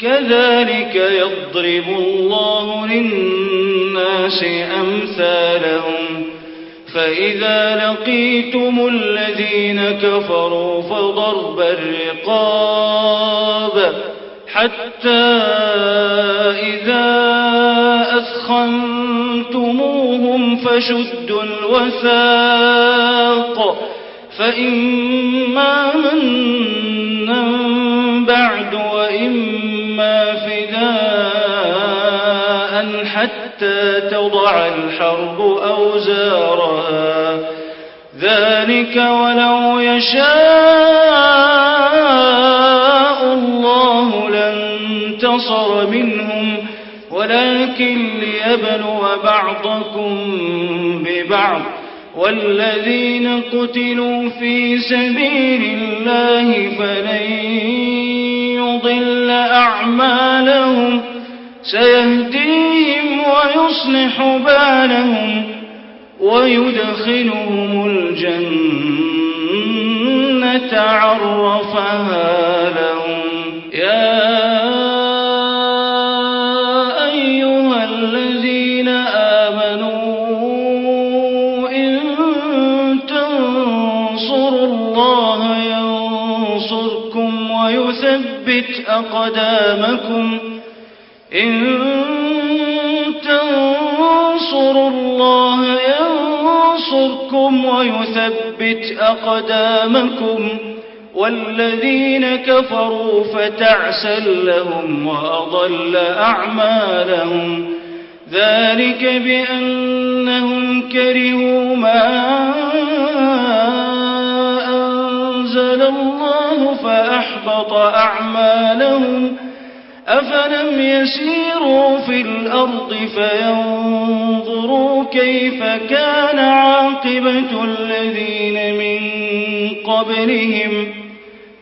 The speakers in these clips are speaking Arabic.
كذلك يضرب الله للناس أمثالهم. فإذا لقيتم الذين كفروا فضرب الرقاب حتى إذا أثخنتموهم فشدوا الوثاق. فإما منا بعد وإما فداء حتى تضع الحرب أوزارها. ذلك ولو يشاء الله لانتصر منهم ولكن ليبلو بعضكم ببعض. والذين قتلوا في سبيل الله فلن يضل أعمالهم سيهديهم ويصلح بالهم ويدخلهم الجنة عرفها لهم. ويثبت أقدامكم. إن تنصروا الله ينصركم ويثبت أقدامكم. والذين كفروا فتعسا لهم وأضل أعمالهم. ذلك بأنهم كرهوا ما فأحبط أعمالهم. أفلم يسيروا في الأرض فينظروا كيف كان عاقبة الذين من قبلهم.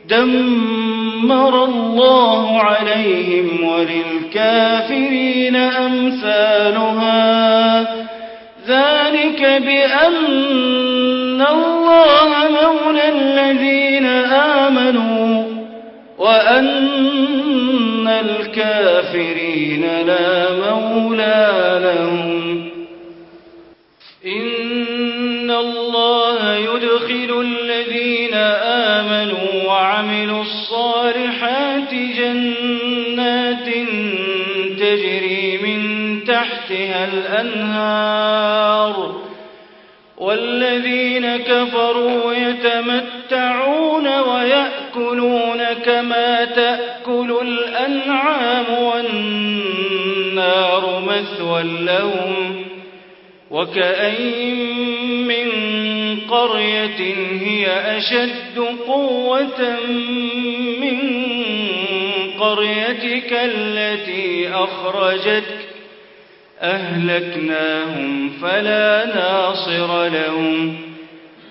دمر الله عليهم وللكافرين أمثالها. ذلك بأن الله مولى الذين آمنوا وأن الكافرين لا مولى لهم إن الله يدخل الذين آمنوا وعملوا الصالحات جنات تجري من تحتها الأنهار كفروا يتمتعون ويأكلون كما تأكل الأنعام والنار مثوى لهم وكأين من قرية هي أشد قوة من قريتك التي أخرجتك أهلكناهم فلا ناصر لهم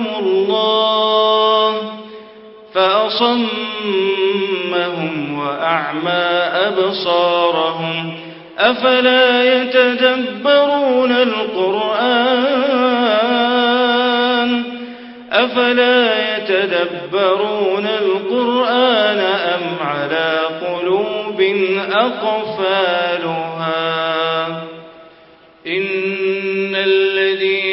لعنهم الله فأصمهم وأعمى أبصارهم أفلا يتدبرون القرآن أفلا يتدبرون القرآن أم على قلوب أقفالها إن الذين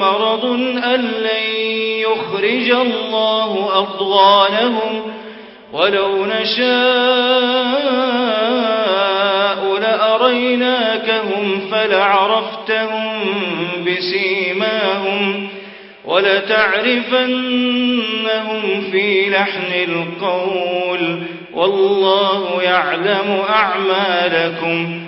مرض أن لن يخرج الله أضغانهم ولو نشاء لأريناكهم فلعرفتهم بسيماهم ولتعرفنهم في لحن القول والله يعلم أعمالكم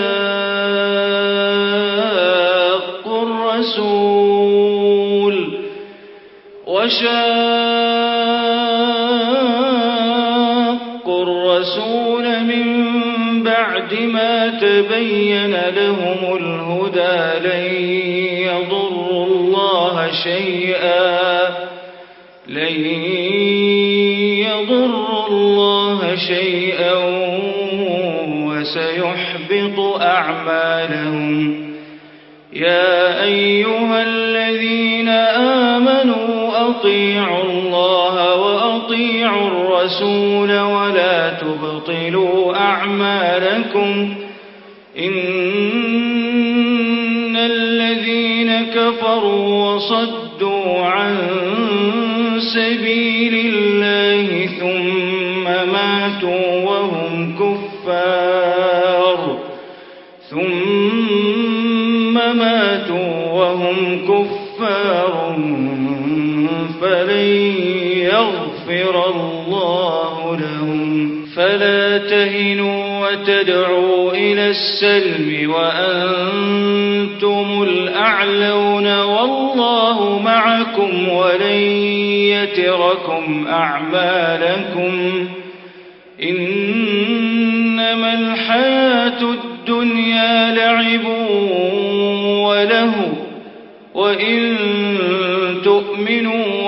لهم الهدى لن يضروا الله شيئا. لن يضروا الله شيئا وسيحبط أعمالهم. يا أيها الذين آمنوا أطيعوا الله وأطيعوا الرسول ولا تبطلوا أعمالكم. كفروا وصدوا عن سبيل يغفر الله لهم. فلا تهنوا وتدعوا إلى السلم وأنتم الأعلون والله معكم ولن يتركم أعمالكم. إنما الحياة الدنيا لعب وله وإن تؤمنوا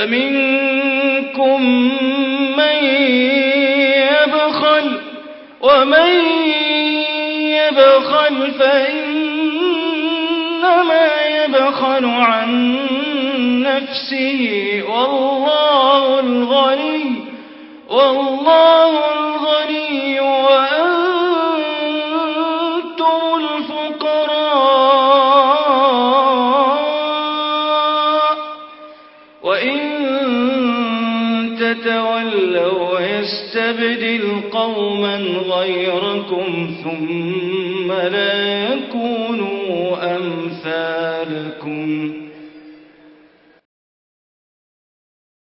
فمنكم من يبخل ومن يبخل فإنما يبخل عن نفسه والله الغني والله ثم